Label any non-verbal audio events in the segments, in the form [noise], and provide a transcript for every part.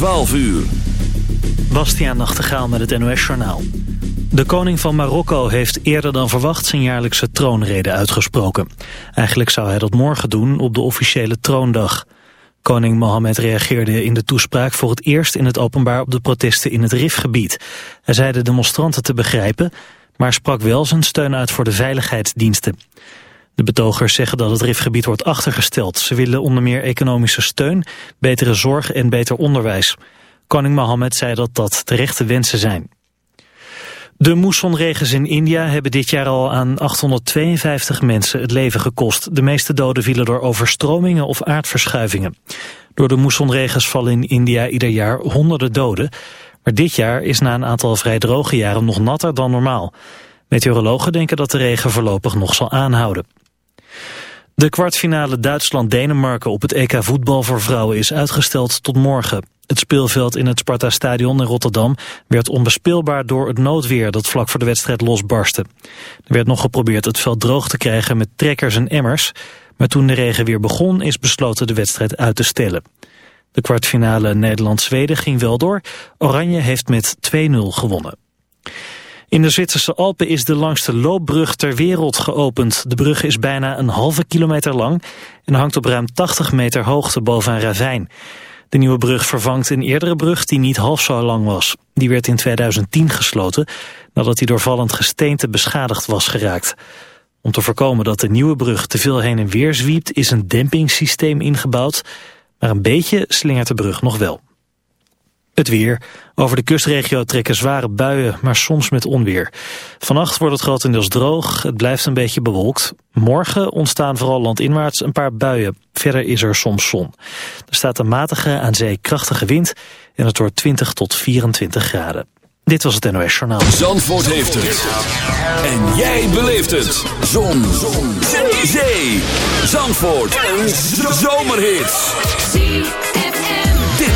12 uur. Bastiaan Nachtegaal met het NOS-journaal. De koning van Marokko heeft eerder dan verwacht zijn jaarlijkse troonrede uitgesproken. Eigenlijk zou hij dat morgen doen op de officiële troondag. Koning Mohammed reageerde in de toespraak voor het eerst in het openbaar op de protesten in het Rifgebied. Hij zei de demonstranten te begrijpen, maar sprak wel zijn steun uit voor de veiligheidsdiensten. De betogers zeggen dat het rifgebied wordt achtergesteld. Ze willen onder meer economische steun, betere zorg en beter onderwijs. Koning Mohammed zei dat dat terechte wensen zijn. De moessonregens in India hebben dit jaar al aan 852 mensen het leven gekost. De meeste doden vielen door overstromingen of aardverschuivingen. Door de moessonregens vallen in India ieder jaar honderden doden. Maar dit jaar is na een aantal vrij droge jaren nog natter dan normaal. Meteorologen denken dat de regen voorlopig nog zal aanhouden. De kwartfinale Duitsland-Denemarken op het EK voetbal voor vrouwen is uitgesteld tot morgen. Het speelveld in het Sparta-stadion in Rotterdam werd onbespeelbaar door het noodweer dat vlak voor de wedstrijd losbarstte. Er werd nog geprobeerd het veld droog te krijgen met trekkers en emmers, maar toen de regen weer begon is besloten de wedstrijd uit te stellen. De kwartfinale Nederland-Zweden ging wel door. Oranje heeft met 2-0 gewonnen. In de Zwitserse Alpen is de langste loopbrug ter wereld geopend. De brug is bijna een halve kilometer lang en hangt op ruim 80 meter hoogte boven een ravijn. De nieuwe brug vervangt een eerdere brug die niet half zo lang was. Die werd in 2010 gesloten nadat die door vallend gesteente beschadigd was geraakt. Om te voorkomen dat de nieuwe brug te veel heen en weer zwiept is een dempingssysteem ingebouwd, maar een beetje slingert de brug nog wel. Het weer. Over de kustregio trekken zware buien, maar soms met onweer. Vannacht wordt het grotendeels droog, het blijft een beetje bewolkt. Morgen ontstaan vooral landinwaarts een paar buien. Verder is er soms zon. Er staat een matige, aan zee krachtige wind en het wordt 20 tot 24 graden. Dit was het NOS Journaal. Zandvoort heeft het. En jij beleeft het. Zon. zon. Zee. Zandvoort. Een zomerhit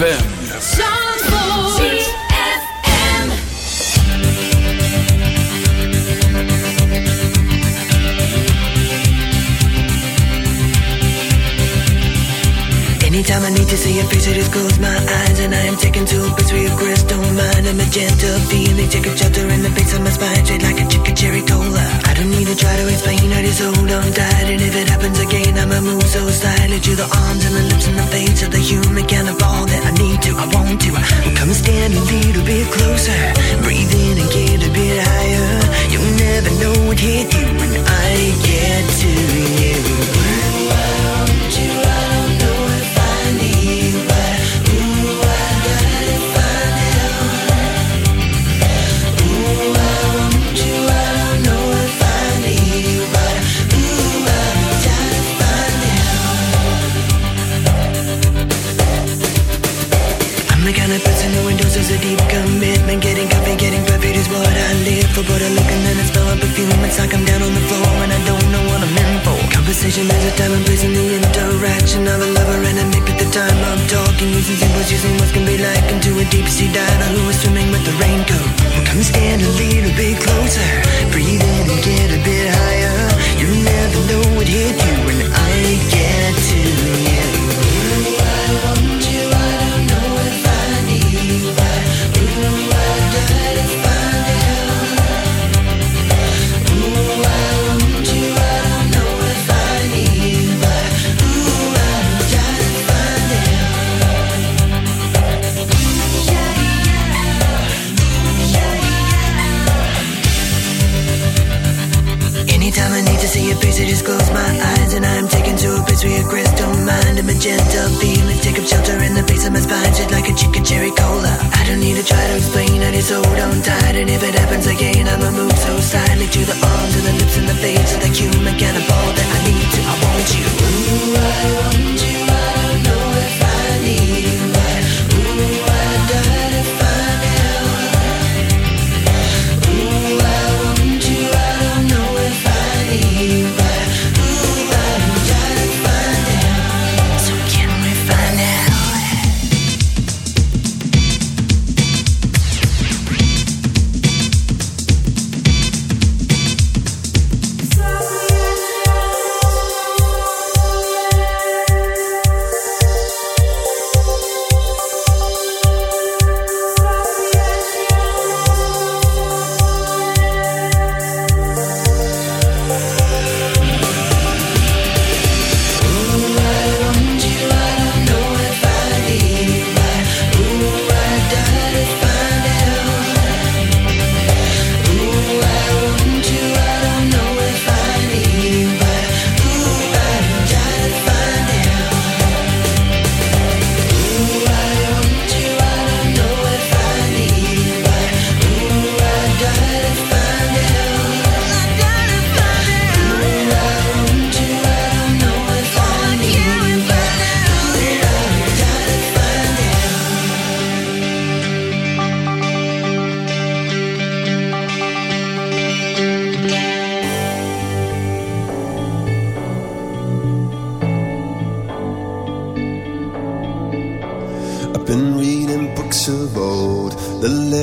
ZFM.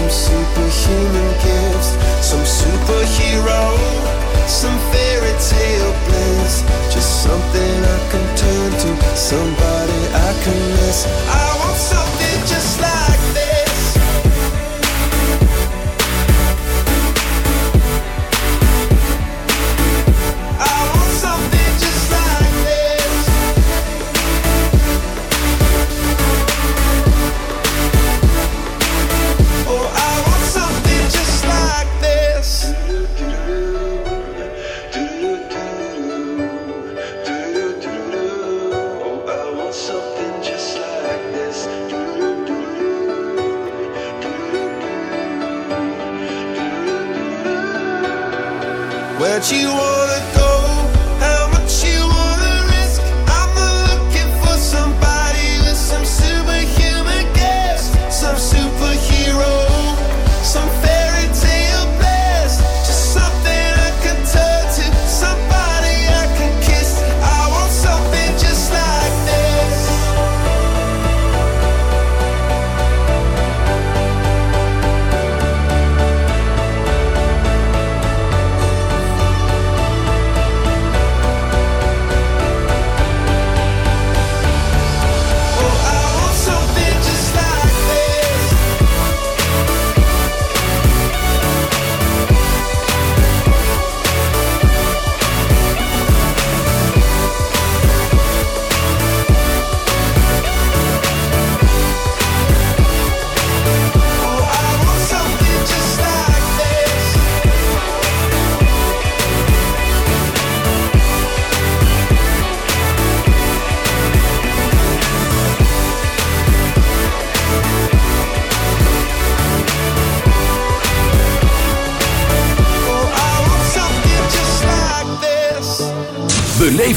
some simple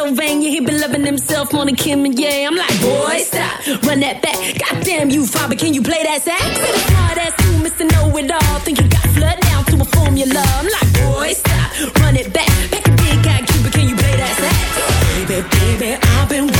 Pennsylvania. He been loving himself on than Kim and yeah. I'm like, boy, stop, run that back. Goddamn you, father, can you play that sax? Hard ass you, Mr. Know It All. Think you got flood down to a formula. I'm like, boy, stop, run it back. Pack a big guy, Cuba, can you play that sax? Baby, baby, I've been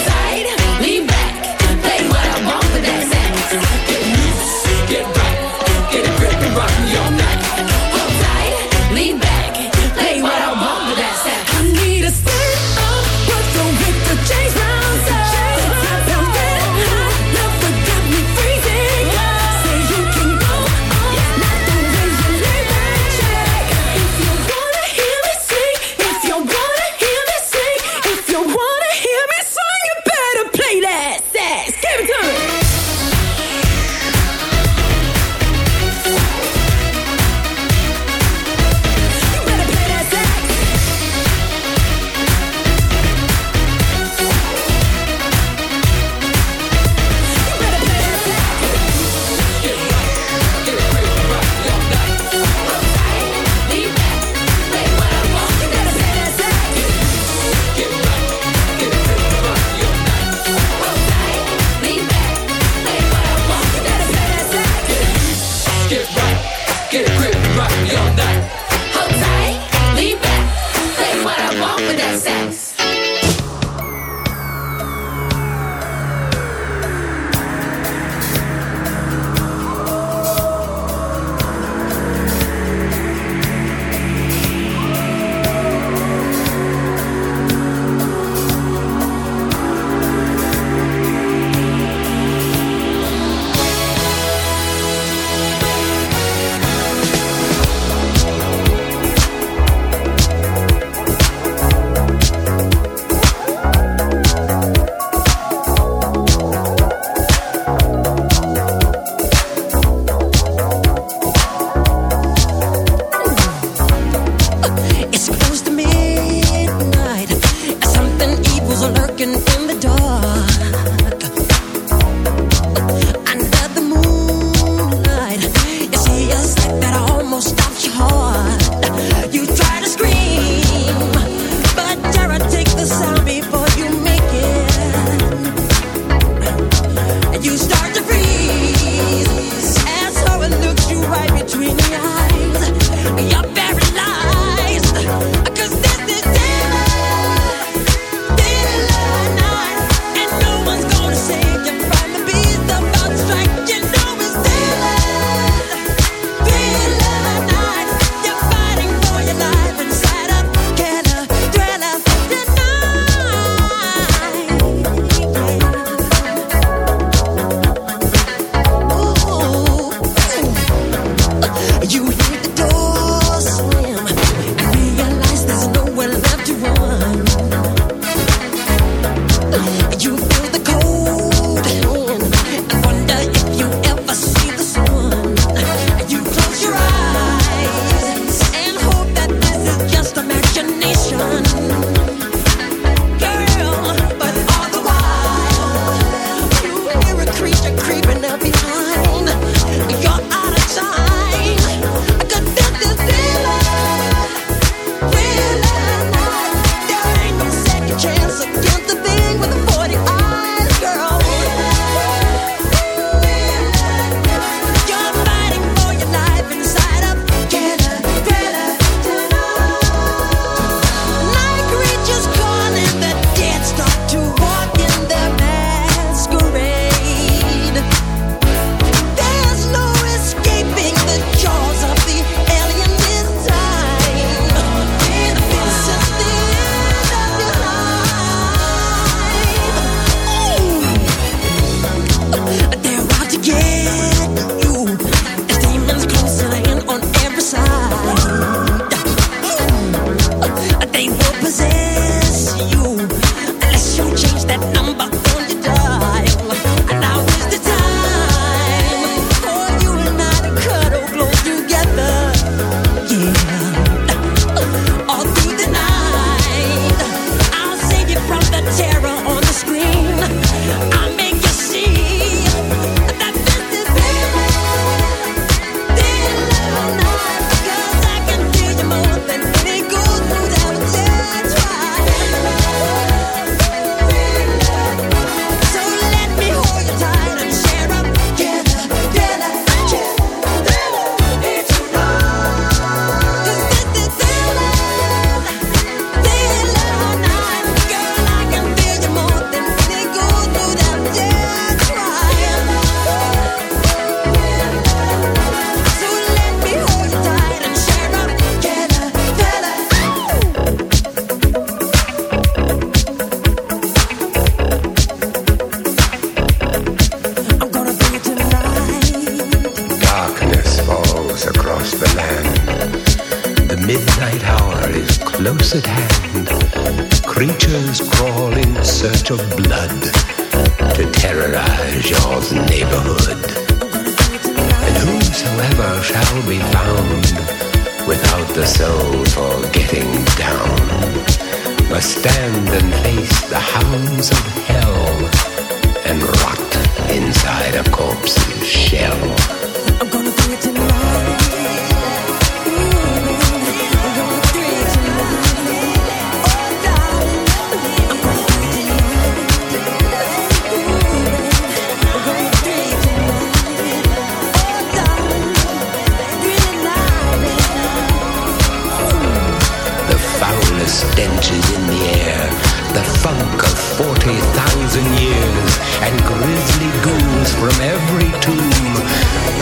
from every tomb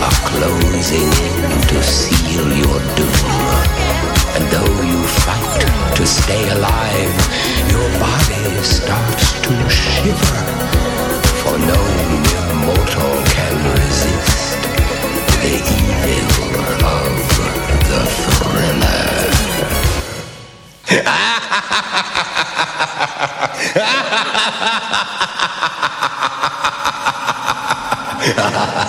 are closing to seal your doom. And though you fight to stay alive, your body starts to shiver. For no mere mortal can resist the evil of the thriller. [laughs] ハハハ。